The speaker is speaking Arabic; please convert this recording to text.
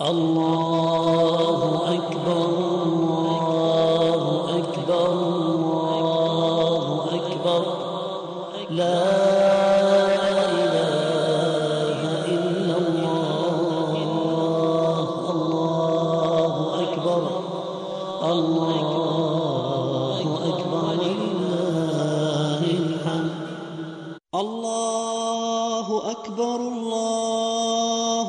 الله أكبر الله أكبر الله أكبر. لا إله إلا الله الله أكبر الله أكبر لله الحمد. الله أكبر الله